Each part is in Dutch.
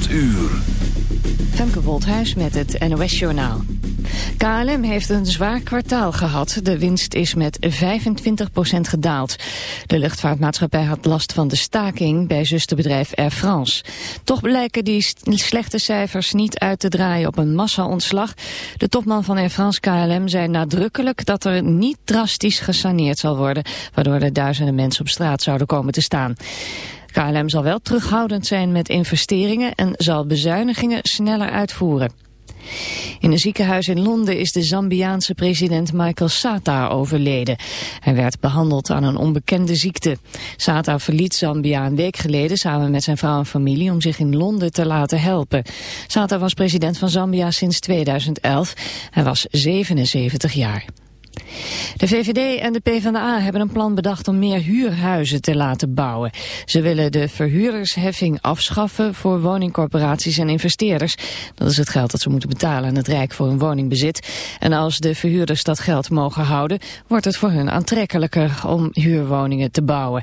8 uur. Femke Wolthuis met het NOS Journaal. KLM heeft een zwaar kwartaal gehad. De winst is met 25% gedaald. De luchtvaartmaatschappij had last van de staking bij zusterbedrijf Air France. Toch blijken die slechte cijfers niet uit te draaien op een massa-ontslag. De topman van Air France KLM zei nadrukkelijk dat er niet drastisch gesaneerd zal worden... waardoor er duizenden mensen op straat zouden komen te staan. KLM zal wel terughoudend zijn met investeringen en zal bezuinigingen sneller uitvoeren. In een ziekenhuis in Londen is de Zambiaanse president Michael Sata overleden. Hij werd behandeld aan een onbekende ziekte. Sata verliet Zambia een week geleden samen met zijn vrouw en familie om zich in Londen te laten helpen. Sata was president van Zambia sinds 2011. Hij was 77 jaar. De VVD en de PvdA hebben een plan bedacht om meer huurhuizen te laten bouwen. Ze willen de verhuurdersheffing afschaffen voor woningcorporaties en investeerders. Dat is het geld dat ze moeten betalen aan het Rijk voor hun woningbezit. En als de verhuurders dat geld mogen houden, wordt het voor hun aantrekkelijker om huurwoningen te bouwen.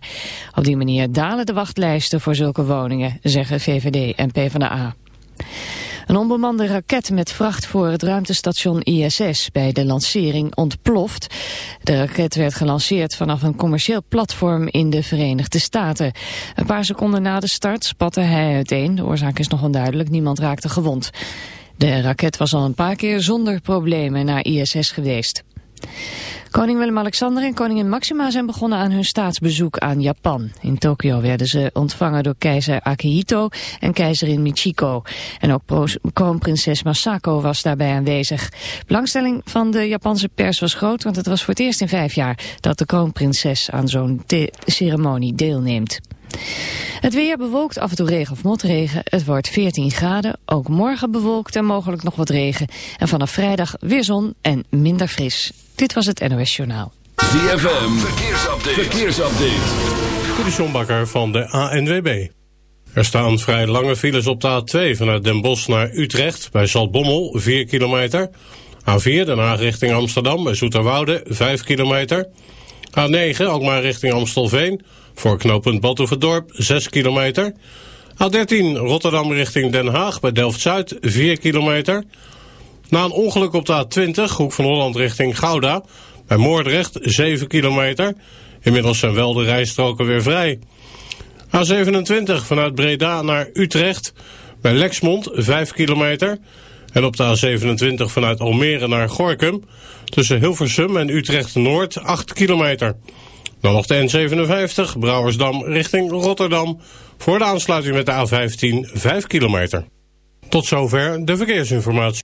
Op die manier dalen de wachtlijsten voor zulke woningen, zeggen VVD en PvdA. Een onbemande raket met vracht voor het ruimtestation ISS bij de lancering ontploft. De raket werd gelanceerd vanaf een commercieel platform in de Verenigde Staten. Een paar seconden na de start spatte hij uiteen. De oorzaak is nog onduidelijk, niemand raakte gewond. De raket was al een paar keer zonder problemen naar ISS geweest. Koning Willem-Alexander en koningin Maxima zijn begonnen aan hun staatsbezoek aan Japan. In Tokio werden ze ontvangen door keizer Akihito en keizerin Michiko. En ook kroonprinses Masako was daarbij aanwezig. Belangstelling van de Japanse pers was groot, want het was voor het eerst in vijf jaar dat de kroonprinses aan zo'n ceremonie deelneemt. Het weer bewolkt, af en toe regen of motregen. Het wordt 14 graden, ook morgen bewolkt en mogelijk nog wat regen. En vanaf vrijdag weer zon en minder fris. Dit was het NOS Journaal. ZFM, verkeersupdate. verkeersupdate. De van de ANWB. Er staan vrij lange files op de A2 vanuit Den Bosch naar Utrecht... bij Zaltbommel, 4 kilometer. A4 Den Haag richting Amsterdam bij Zoeterwoude, 5 kilometer. A9 ook maar richting Amstelveen... voor knooppunt Batuverdorp, 6 kilometer. A13 Rotterdam richting Den Haag bij Delft-Zuid, 4 kilometer... Na een ongeluk op de A20, hoek van Holland richting Gouda... bij Moordrecht, 7 kilometer. Inmiddels zijn wel de rijstroken weer vrij. A27 vanuit Breda naar Utrecht... bij Lexmond, 5 kilometer... En op de A27 vanuit Almere naar Gorkum... tussen Hilversum en Utrecht-Noord, 8 kilometer. Dan nog de N57, Brouwersdam richting Rotterdam... voor de aansluiting met de A15, 5 kilometer. Tot zover de verkeersinformatie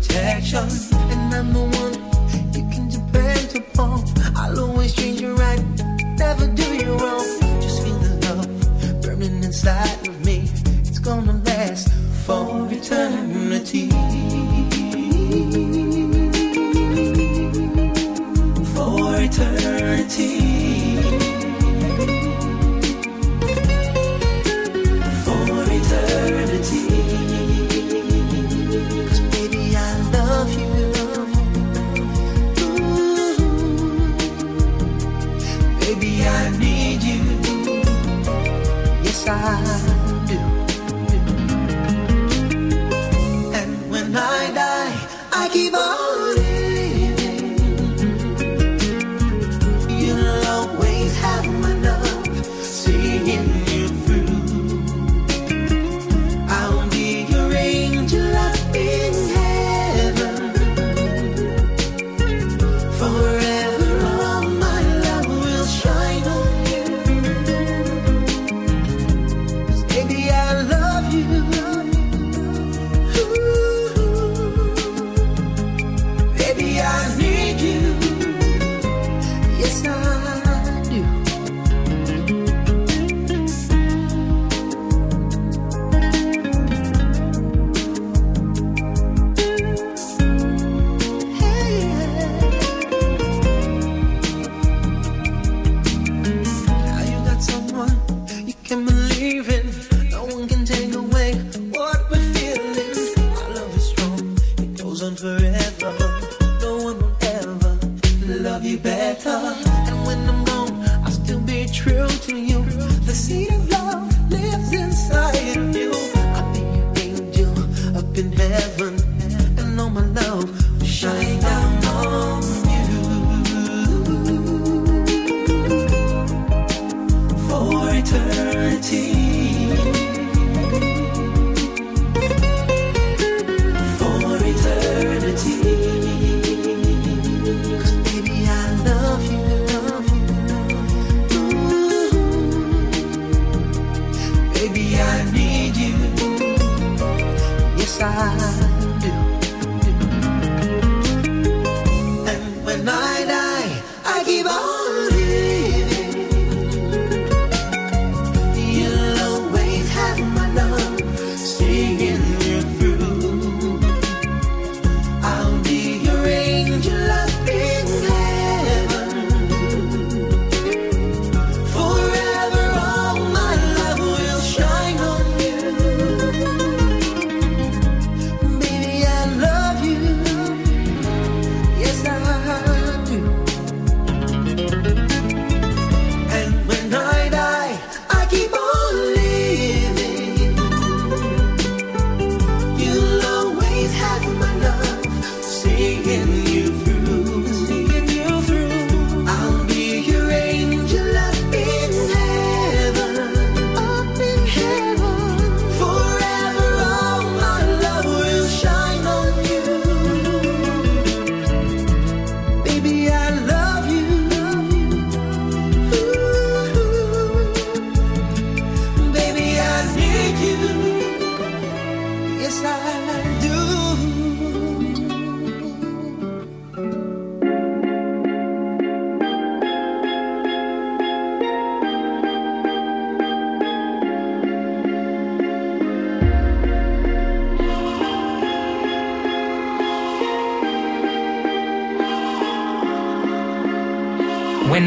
protection.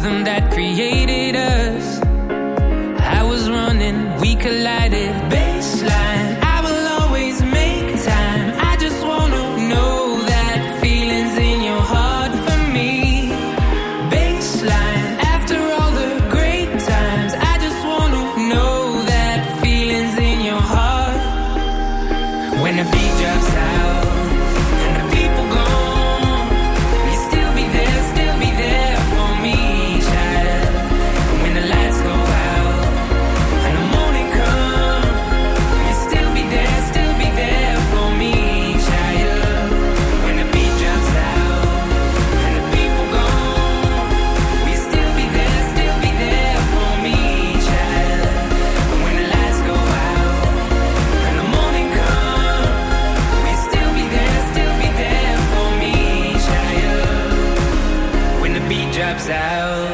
rhythm that created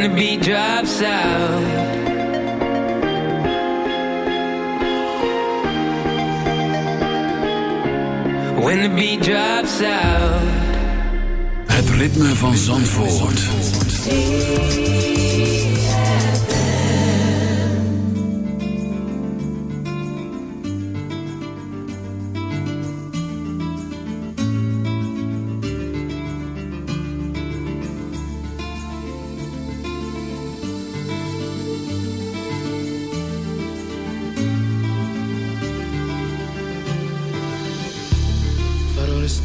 and the beat drops out When the beat drops out Het ritme van Zandvoort.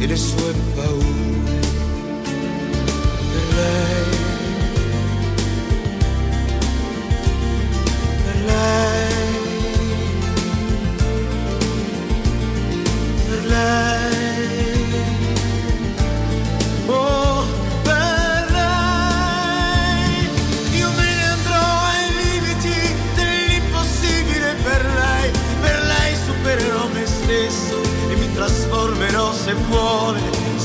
Per le sue paure. Per lei. Per lei. Per lei.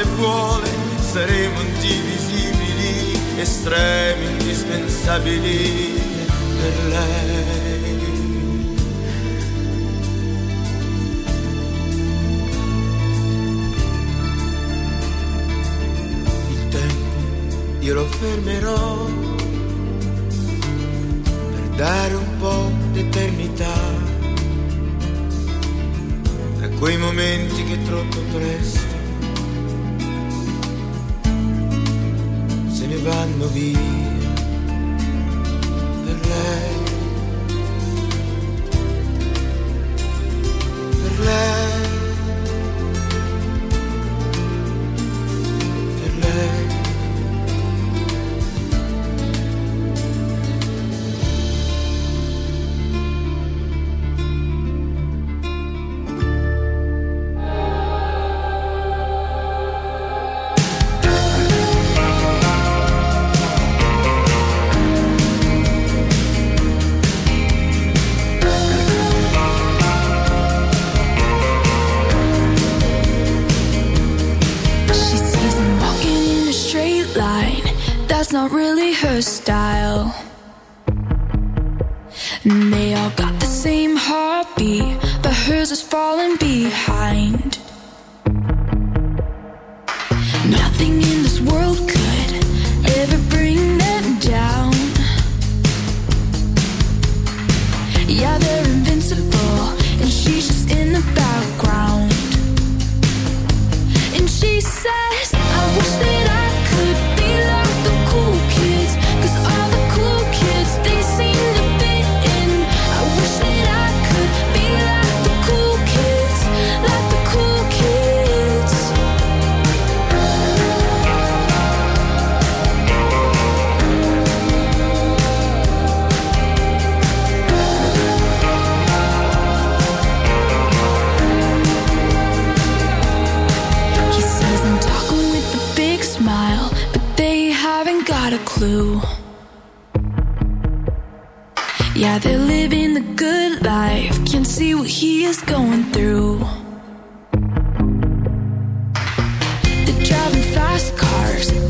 se vuole saremo indivisibili, estremi, indispensabili per lei. Il tempo io lo fermerò per dare un po' d'eternità. Da quei momenti che troppo presto movie. matters.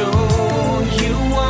Show you one